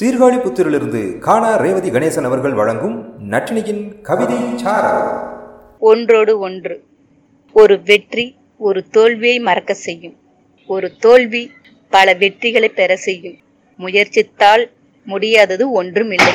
சீர்காழிபுத்தூரிலிருந்து காணா ரேவதி கணேசன் அவர்கள் வழங்கும் நட்டினியின் கவிதை ஒன்றோடு ஒன்று. ஒரு வெற்றி ஒரு தோல்வியை மறக்க செய்யும். ஒரு தோல்வி பல வெற்றிகளை பெற செய்யும். முயற்சித்தால் முடியாதது ஒன்றும் இல்லை